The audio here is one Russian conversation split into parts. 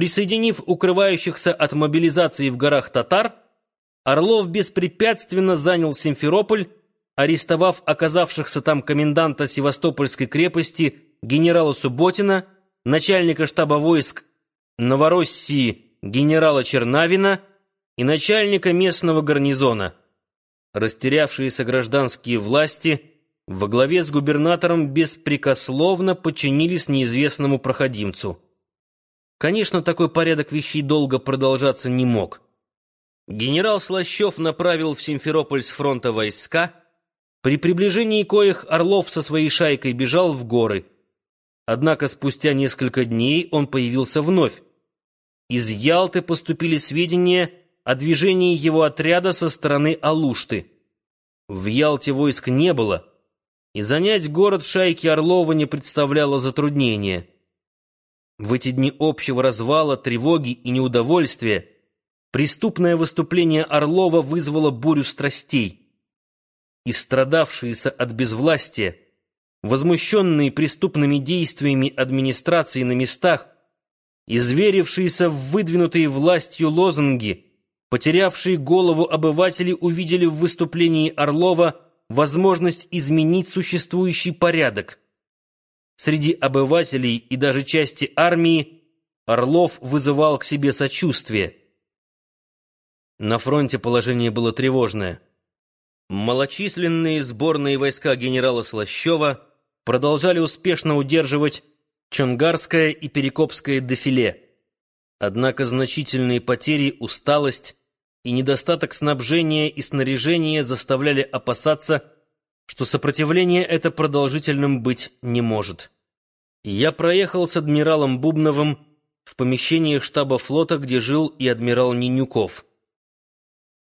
Присоединив укрывающихся от мобилизации в горах татар, Орлов беспрепятственно занял Симферополь, арестовав оказавшихся там коменданта Севастопольской крепости генерала Субботина, начальника штаба войск Новороссии генерала Чернавина и начальника местного гарнизона. Растерявшиеся гражданские власти во главе с губернатором беспрекословно подчинились неизвестному проходимцу. Конечно, такой порядок вещей долго продолжаться не мог. Генерал Слащев направил в Симферополь с фронта войска, при приближении коих Орлов со своей шайкой бежал в горы. Однако спустя несколько дней он появился вновь. Из Ялты поступили сведения о движении его отряда со стороны Алушты. В Ялте войск не было, и занять город шайки Орлова не представляло затруднения. В эти дни общего развала, тревоги и неудовольствия преступное выступление Орлова вызвало бурю страстей. И страдавшиеся от безвластия, возмущенные преступными действиями администрации на местах, изверившиеся в выдвинутые властью лозунги, потерявшие голову обыватели увидели в выступлении Орлова возможность изменить существующий порядок. Среди обывателей и даже части армии Орлов вызывал к себе сочувствие. На фронте положение было тревожное. Малочисленные сборные войска генерала Слащева продолжали успешно удерживать Чонгарское и Перекопское дефиле. Однако значительные потери, усталость и недостаток снабжения и снаряжения заставляли опасаться, что сопротивление это продолжительным быть не может. Я проехал с адмиралом Бубновым в помещение штаба флота, где жил и адмирал Нинюков.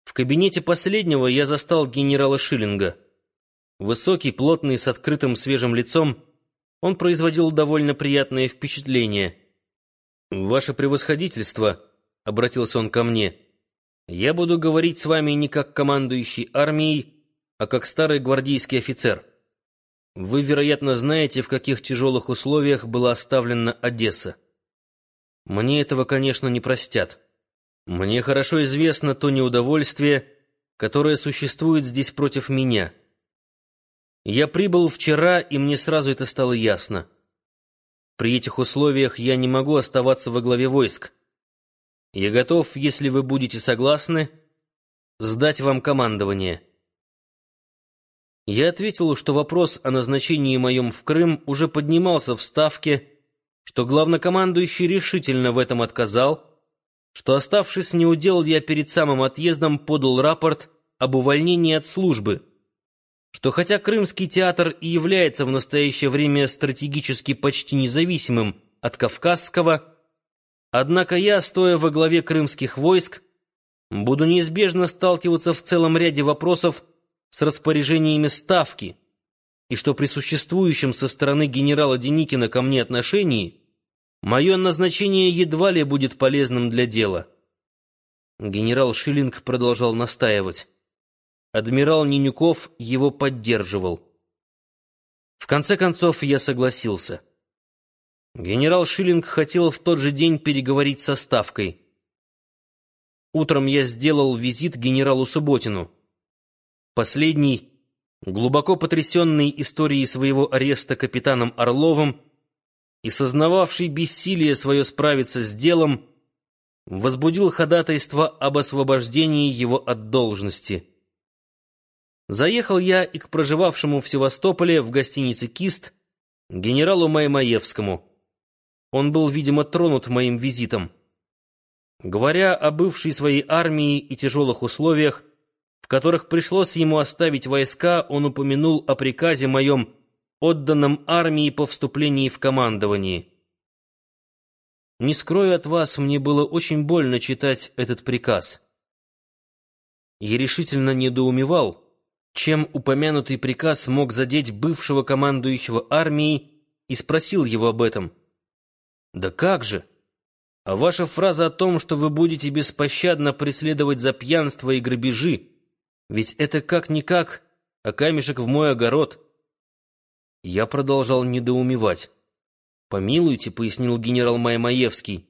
В кабинете последнего я застал генерала Шиллинга. Высокий, плотный, с открытым свежим лицом, он производил довольно приятное впечатление. «Ваше превосходительство», — обратился он ко мне, — «я буду говорить с вами не как командующий армией, а как старый гвардейский офицер. Вы, вероятно, знаете, в каких тяжелых условиях была оставлена Одесса. Мне этого, конечно, не простят. Мне хорошо известно то неудовольствие, которое существует здесь против меня». Я прибыл вчера, и мне сразу это стало ясно. При этих условиях я не могу оставаться во главе войск. Я готов, если вы будете согласны, сдать вам командование. Я ответил, что вопрос о назначении моем в Крым уже поднимался в Ставке, что главнокомандующий решительно в этом отказал, что, оставшись неудел, я перед самым отъездом подал рапорт об увольнении от службы — что хотя Крымский театр и является в настоящее время стратегически почти независимым от Кавказского, однако я, стоя во главе крымских войск, буду неизбежно сталкиваться в целом ряде вопросов с распоряжениями Ставки, и что при существующем со стороны генерала Деникина ко мне отношении мое назначение едва ли будет полезным для дела. Генерал Шиллинг продолжал настаивать. Адмирал Нинюков его поддерживал. В конце концов, я согласился. Генерал Шиллинг хотел в тот же день переговорить со Ставкой. Утром я сделал визит генералу Субботину. Последний, глубоко потрясенный историей своего ареста капитаном Орловым и сознававший бессилие свое справиться с делом, возбудил ходатайство об освобождении его от должности. Заехал я и к проживавшему в Севастополе в гостинице «Кист» генералу Маймаевскому. Он был, видимо, тронут моим визитом. Говоря о бывшей своей армии и тяжелых условиях, в которых пришлось ему оставить войска, он упомянул о приказе моем, отданном армии по вступлении в командование. Не скрою от вас, мне было очень больно читать этот приказ. Я решительно недоумевал, чем упомянутый приказ мог задеть бывшего командующего армией, и спросил его об этом. «Да как же? А ваша фраза о том, что вы будете беспощадно преследовать за пьянство и грабежи, ведь это как-никак, а камешек в мой огород». Я продолжал недоумевать. «Помилуйте», — пояснил генерал Маймаевский,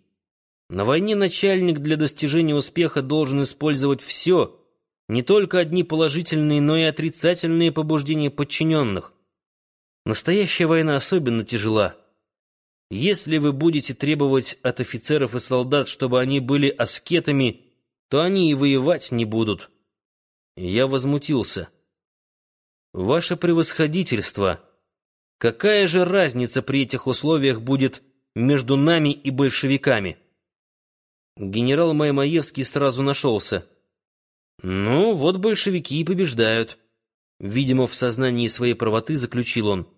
На войне начальник для достижения успеха должен использовать все, не только одни положительные, но и отрицательные побуждения подчиненных. Настоящая война особенно тяжела. Если вы будете требовать от офицеров и солдат, чтобы они были аскетами, то они и воевать не будут. Я возмутился. Ваше превосходительство, какая же разница при этих условиях будет между нами и большевиками? Генерал Маймаевский сразу нашелся. «Ну, вот большевики и побеждают». Видимо, в сознании своей правоты заключил он.